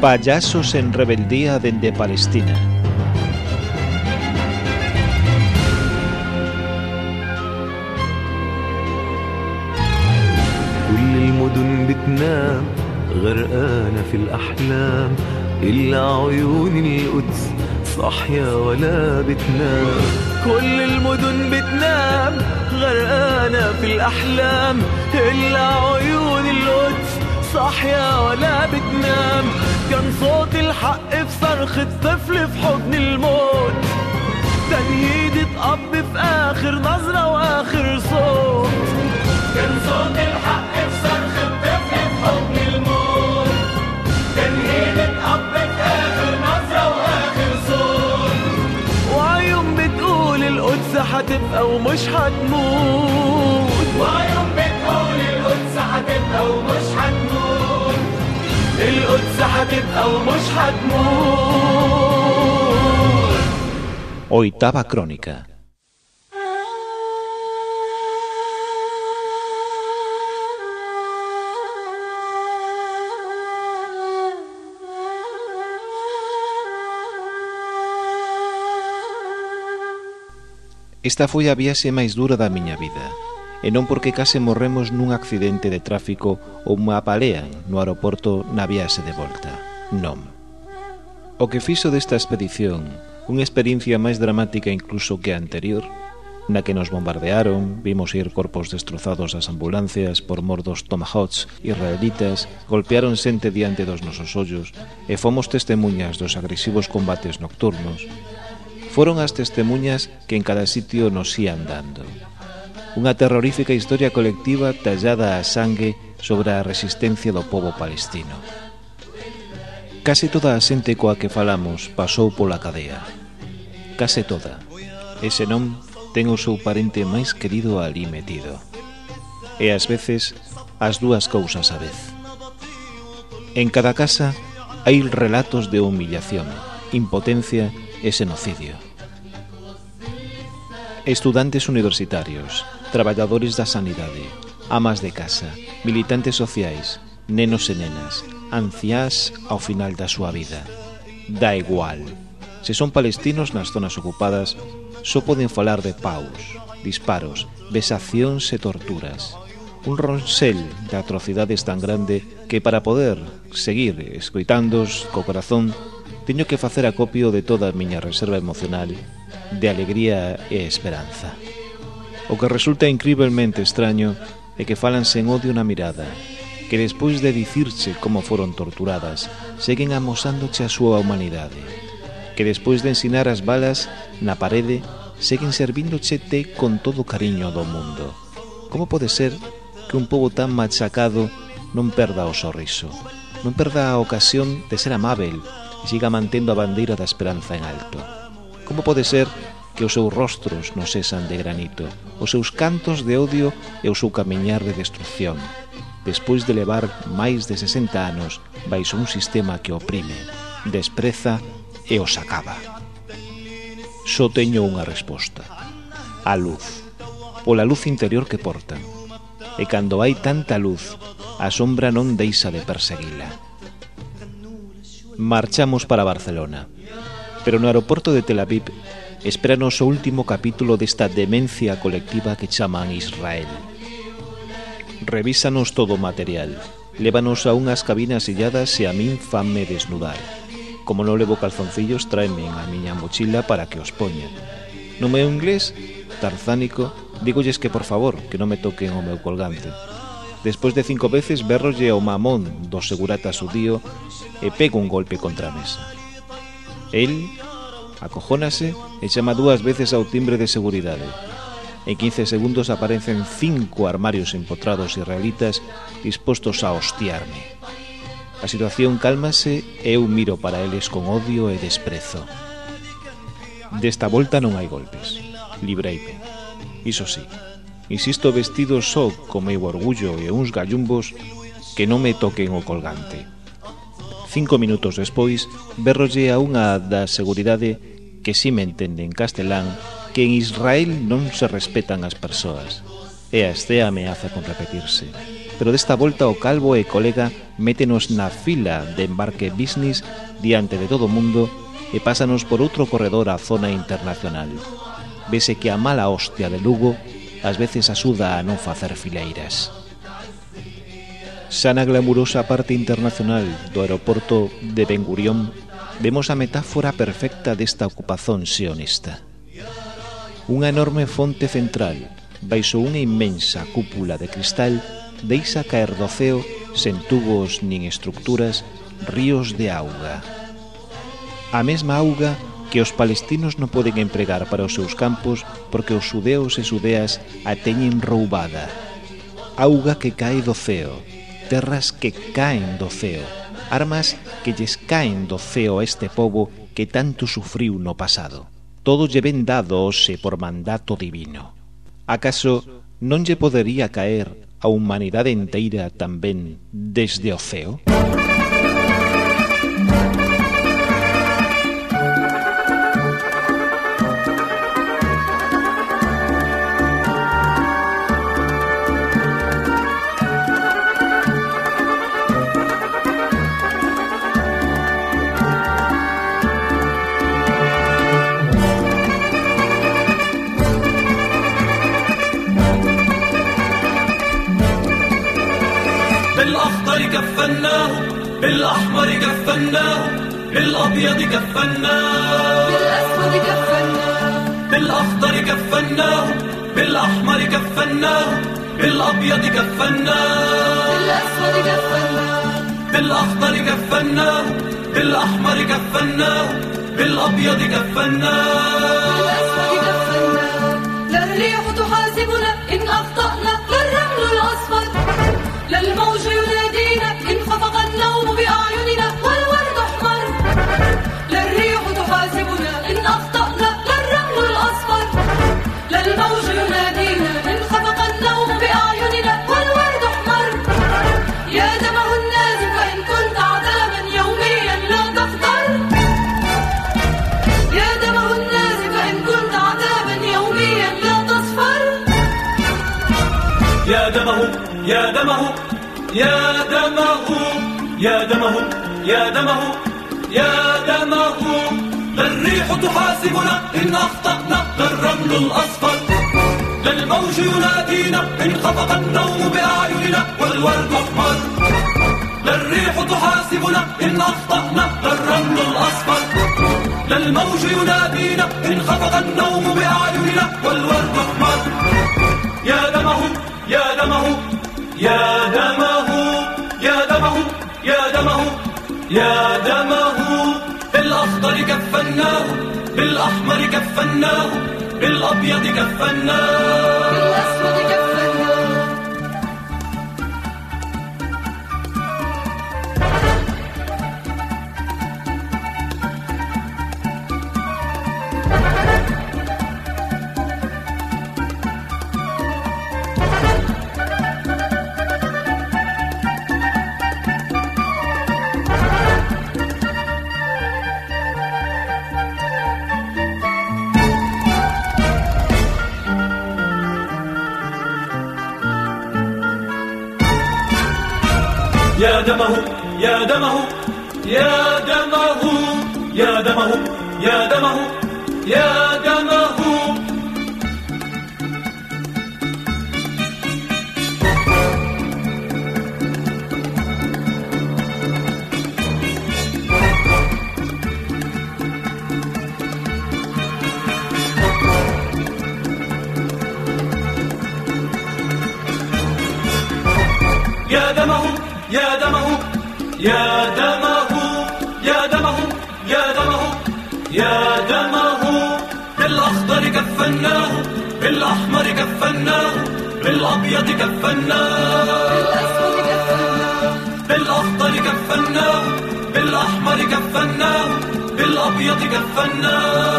Payasos en rebeldía dende Palestina. كل المدن بتنام غرقانة في الأحلام إلا عيون القدس صاحية ولا بتنام كل المدن بتنام غرقانة في الأحلام إلا عيون القدس صاحية ولا بتنام كان صوت الحق في صرخة طفل في حضن الموت. تنهيدة أب في آخر نظرة وآخر صوت. كان صوت الحق في صرخة طفل في حضن الموت. تنهيدة أب في آخر نظرة وآخر صوت. وعيون بتقول القدس هتبقى ومش هتموت. القدس هتبقى ومش هتموت Oitava crónica. Esta foi a viaxe máis dura da miña vida e non porque case morremos nun accidente de tráfico ou unha apalean no aeroporto na viaxe de volta. Non. O que fixo desta expedición unha experiencia máis dramática incluso que a anterior, na que nos bombardearon, vimos ir corpos destrozados das ambulancias por mor dos tomahawks israelitas, golpearon xente diante dos nosos ollos e fomos testemunhas dos agresivos combates nocturnos. Foron as testemunhas que en cada sitio nos ían dando unha terrorífica historia colectiva tallada a sangue sobre a resistencia do povo palestino. Case toda a xente coa que falamos pasou pola cadea. Case toda. Ese non ten o seu parente máis querido ali metido. E ás veces, as dúas cousas á vez. En cada casa hai relatos de humillación, impotencia e xenocidio estudantes universitarios, traballadores da sanidade, amas de casa, militantes sociais, nenos e nenas, anciás ao final da súa vida. Da igual. Se son palestinos nas zonas ocupadas, só poden falar de paus, disparos, besacións e torturas. Un ronsel de atrocidades tan grande que para poder seguir escoitándos co corazón teño que facer acopio de toda a miña reserva emocional de alegría e esperanza. O que resulta incrivelmente extraño é que falan sen odio na mirada, que despois de dicirche como foron torturadas, seguen amosándoche a súa humanidade, que despois de ensinar as balas na parede, seguen servíndoche té con todo o cariño do mundo. Como pode ser que un pobo tan machacado non perda o sorriso, non perda a ocasión de ser amável e siga mantendo a bandeira da esperanza en alto? Como pode ser que os seus rostros non sesan de granito, os seus cantos de odio e o seu camiñar de destrucción, despois de levar máis de 60 anos baixo un sistema que oprime, despreza e os acaba. Só teño unha resposta. A luz. Pola luz interior que portan. E cando hai tanta luz, a sombra non deixa de perseguila. Marchamos para Barcelona pero no aeroporto de Tel Aviv esperanos o último capítulo desta demencia colectiva que chaman Israel. Revísanos todo o material, lévanos a unhas cabinas selladas e a min fanme desnudar. Como non levo calzoncillos, tráeme a miña mochila para que os poña. No meu inglés, tarzánico, dígolles que por favor, que non me toquen o meu colgante. Despois de cinco veces berrolle ao mamón do segurata sudío e pego un golpe contra a mesa. El acojónase e chama dúas veces ao timbre de seguridade. En 15 segundos aparecen cinco armarios empotrados israelitas dispostos a hostiarme. A situación cálmase e eu miro para eles con odio e desprezo. Desta volta non hai golpes. Libreime. Iso sí, insisto vestido só co meu orgullo e uns gallumbos que non me toquen o colgante. Cinco minutos despois, berrolle a unha da seguridade que si me entende en castelán que en Israel non se respetan as persoas. E a estea ameaza con repetirse. Pero desta volta o calvo e colega métenos na fila de embarque business diante de todo o mundo e pásanos por outro corredor á zona internacional. Vese que a mala hostia de Lugo ás veces axuda a non facer fileiras. Xa na glamurosa parte internacional do aeroporto de Ben Gurión vemos a metáfora perfecta desta ocupazón sionista. Unha enorme fonte central, baixo unha inmensa cúpula de cristal, deixa caer do ceo, sen tubos nin estructuras, ríos de auga. A mesma auga que os palestinos non poden empregar para os seus campos porque os judeos e sudeas a teñen roubada. Auga que cae do ceo, terras que caen do ceo, armas que lles caen do ceo a este povo que tanto sufriu no pasado. Todo lle ven dado hoxe por mandato divino. Acaso non lle podería caer a humanidade enteira tamén desde o ceo? Música بالأحمر كفناه بالأبيض كفناه بالأسود كفناه بالأخضر كفناه بالأحمر كفناه بالأبيض كفناه بالأسود كفناه بالأخضر كفناه بالأحمر كفناه بالأبيض كفناه بالأسود كفناه لا الريح تحاسبنا إن أخطأنا لا الرمل الأصفر. يا دمه يا دمه يا دمه يا دمه يا دمه. لا الريح تحاسبنا إن أخطأنا الرمل الأصفر لا الموج ينادينا إن خفق النوم بأعيننا والورد أحمر لا الريح تحاسبنا إن أخطأنا الرمل الأصفر لا الموج ينادينا إن خفق النوم بأعيننا والورد أحمر يا دمه يا دمه يا دمه يا دمه يا دمه يا دمه. بالأخضر كفناه بالأحمر كفناه بالأبيض كفناه. بالأسود كفناه يا دمه يا دمه يا دمه يا دمه يا دمه يا يا دمه يا دمه يا دمه يا دمه. بالأخضر كفناه بالأحمر كفناه بالأبيض كفناه. بالأخضر كفناه بالأحمر كفناه بالأبيض كفناه.